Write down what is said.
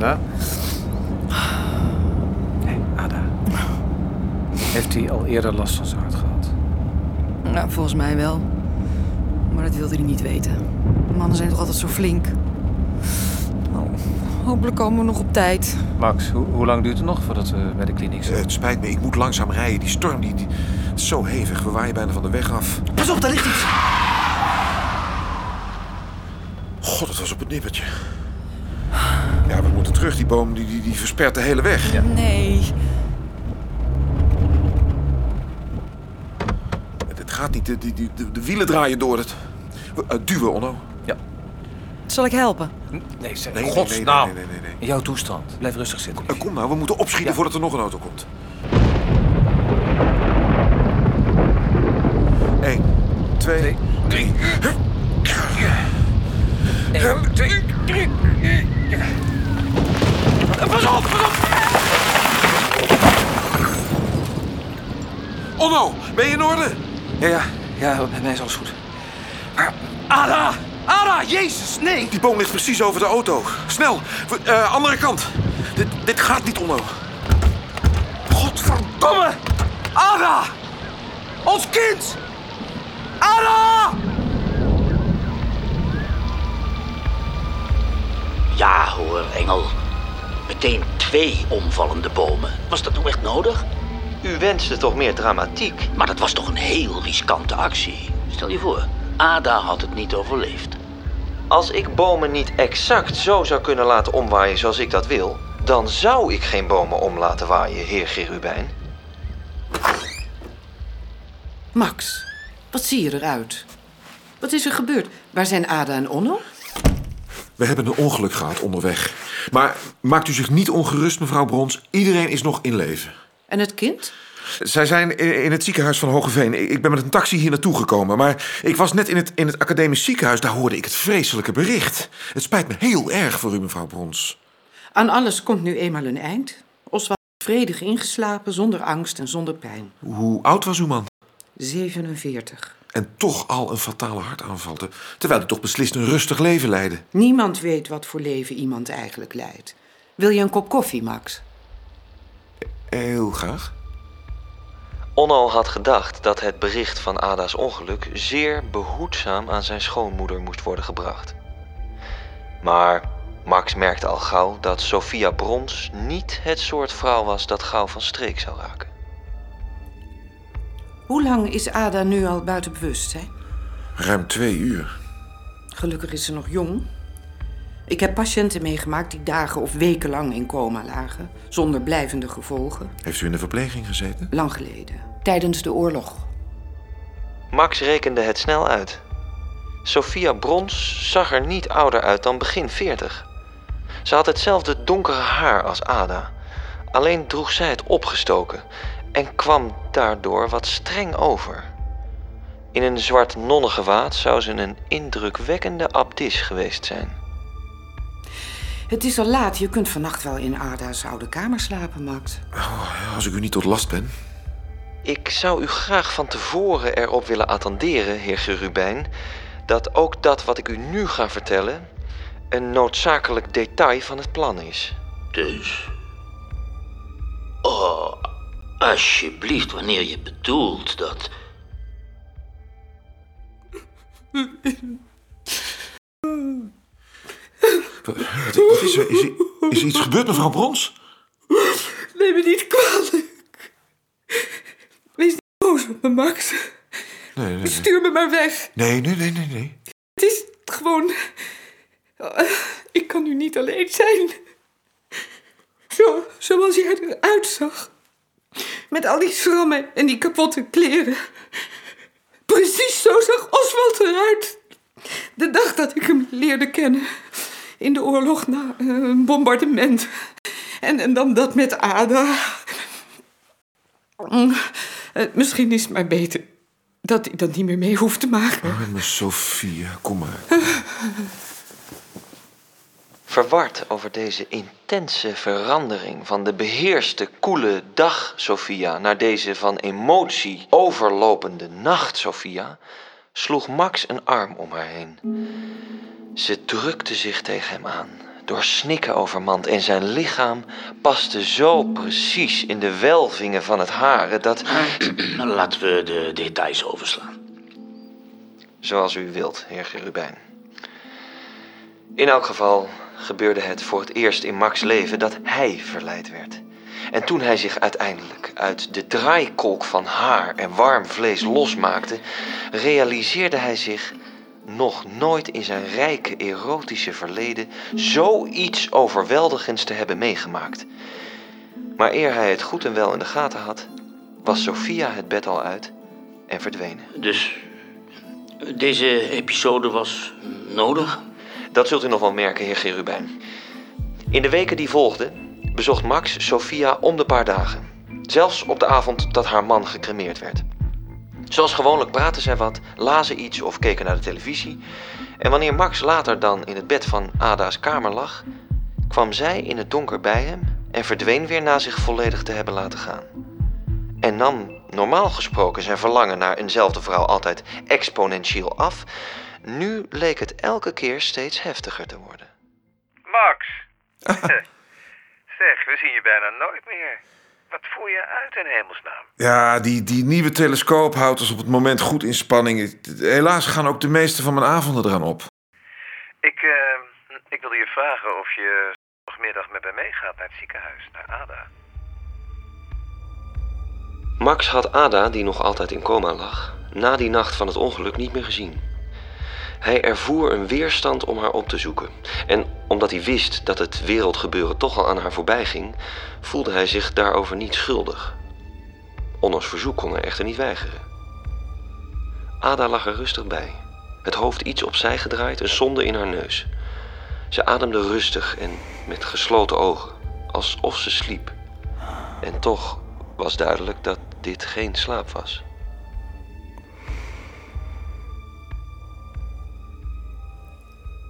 Ada? Nee, Ada. Heeft hij al eerder last van zijn hart gehad? Nou, volgens mij wel. Maar dat wilde hij niet weten. Mannen zijn toch altijd zo flink. Oh, hopelijk komen we nog op tijd. Max, hoe, hoe lang duurt het nog voordat we bij de kliniek zijn? het spijt me, ik moet langzaam rijden. Die storm die, die is zo hevig. We waaien bijna van de weg af. Pas op, daar ligt iets. God, het was op het nippertje. Ja, we moeten terug. Die boom die, die, die verspert de hele weg. Nee. Het gaat niet. De, die, die, de, de wielen draaien door het. Eh, duwen, Onno. Zal ik helpen? Nee, zeg, Nee, nee, godsnaam. nee, nee, nee, nee, nee. In jouw toestand. Blijf rustig zitten. Eh, kom nou, we moeten opschieten Ja. voordat er nog een auto komt. Eén, twee, drie. Eén, twee, drie. Pas op, pas op! Onno, ben je in orde? Ja, ja, ja, bij mij is alles goed. Maar, Ada! Ada, jezus, nee! Die boom ligt precies over de auto. Snel, eh, andere kant. Dit, dit gaat niet, Onno. Godverdomme! Ada! Ons kind! Ada! Ja hoor, Engel. Meteen twee omvallende bomen. Was dat nou echt nodig? U wenste toch meer dramatiek? Maar dat was toch een heel riskante actie. Stel je voor, Ada had het niet overleefd. Als ik bomen niet exact zo zou kunnen laten omwaaien zoals ik dat wil, dan zou ik geen bomen om laten waaien, heer Gerubijn. Max, wat zie je eruit? Wat is er gebeurd? Waar zijn Ada en Onno? We hebben een ongeluk gehad onderweg. Maar maakt u zich niet ongerust, mevrouw Brons. Iedereen is nog in leven. En het kind? Zij zijn in het ziekenhuis van Hogeveen. Ik ben met een taxi hier naartoe gekomen. Maar ik was net in het, in het academisch ziekenhuis. Daar hoorde ik het vreselijke bericht. Het spijt me heel erg voor u, mevrouw Brons. Aan alles komt nu eenmaal een eind. Oswald is vredig ingeslapen, zonder angst en zonder pijn. Hoe oud was uw man? 47. En toch al een fatale hartaanval. te- Terwijl hij toch beslist een rustig leven leidde. Niemand weet wat voor leven iemand eigenlijk leidt. Wil je een kop koffie, Max? Heel graag. Onno had gedacht dat het bericht van Ada's ongeluk zeer behoedzaam aan zijn schoonmoeder moest worden gebracht. Maar Max merkte al gauw dat Sophia Brons niet het soort vrouw was dat gauw van streek zou raken. Hoe lang is Ada nu al buiten bewustzijn? Ruim twee uur. Gelukkig is ze nog jong. Ik heb patiënten meegemaakt die dagen of weken lang in coma lagen, zonder blijvende gevolgen. Heeft u in de verpleging gezeten? Lang geleden, tijdens de oorlog. Max rekende het snel uit. Sophia Brons zag er niet ouder uit dan begin 40. Ze had hetzelfde donkere haar als Ada. Alleen droeg zij het opgestoken en kwam daardoor wat streng over. In een zwart nonnengewaad zou ze een indrukwekkende abdis geweest zijn. Het is al laat, je kunt vannacht wel in Ada's oude kamer slapen, Max. Als ik u niet tot last ben. Ik zou u graag van tevoren erop willen attenderen, heer Gerubijn, dat ook dat wat ik u nu ga vertellen een noodzakelijk detail van het plan is. Dus. Oh, alsjeblieft, wanneer je bedoelt dat. Wat, wat- wat is er? Is, is iets gebeurd, mevrouw Brons? Neem me niet kwalijk. Wees niet boos op me, Max. Nee, nee, nee. Stuur me maar weg. Nee, nee, nee, nee, nee. Het is gewoon... Ik kan nu niet alleen zijn. Zo, zoals jij eruit zag. Met al die schrammen en die kapotte kleren. Precies zo zag Oswald eruit. De dag dat ik hem leerde kennen. In de oorlog na eh, een bombardement. En, en dan dat met Ada. Mm, eh, Misschien is het maar beter dat hij dat niet meer mee hoeft te maken. Arme Sophia, kom maar. Verward over deze intense verandering van de beheerste, koele dag Sophia naar deze van emotie overlopende nacht Sophia, sloeg Max een arm om haar heen. Ze drukte zich tegen hem aan, door snikken overmand en zijn lichaam paste zo precies in de welvingen van het haren dat, Laten we de details overslaan. zoals u wilt, heer Gerubijn. In elk geval gebeurde het voor het eerst in Max' leven dat hij verleid werd. En toen hij zich uiteindelijk uit de draaikolk van haar en warm vlees losmaakte, realiseerde hij zich nog nooit in zijn rijke erotische verleden zoiets overweldigends te hebben meegemaakt. Maar eer hij het goed en wel in de gaten had, was Sophia het bed al uit en verdwenen. Dus deze episode was nodig? Dat zult u nog wel merken, heer Gerubijn. In de weken die volgden bezocht Max Sophia om de paar dagen. Zelfs op de avond dat haar man gecremeerd werd. Zoals gewoonlijk praten zij wat, lazen iets of keken naar de televisie. En wanneer Max later dan in het bed van Ada's kamer lag, kwam zij in het donker bij hem en verdween weer na zich volledig te hebben laten gaan. En nam normaal gesproken zijn verlangen naar eenzelfde vrouw altijd exponentieel af. Nu leek het elke keer steeds heftiger te worden. Max. zeg, we zien je bijna nooit meer. Wat voer je uit in hemelsnaam? Ja, die, die nieuwe telescoop houdt ons op het moment goed in spanning. Helaas gaan ook de meeste van mijn avonden eraan op. Ik, eh, ik wilde je vragen of je zondagmiddag met mij meegaat naar het ziekenhuis, naar Ada. Max had Ada, die nog altijd in coma lag, na die nacht van het ongeluk niet meer gezien. Hij ervoer een weerstand om haar op te zoeken. En omdat hij wist dat het wereldgebeuren toch al aan haar voorbij ging, voelde hij zich daarover niet schuldig. Onno's verzoek kon hij echter niet weigeren. Ada lag er rustig bij, het hoofd iets opzij gedraaid, een sonde in haar neus. Ze ademde rustig en met gesloten ogen, alsof ze sliep. En toch was duidelijk dat dit geen slaap was.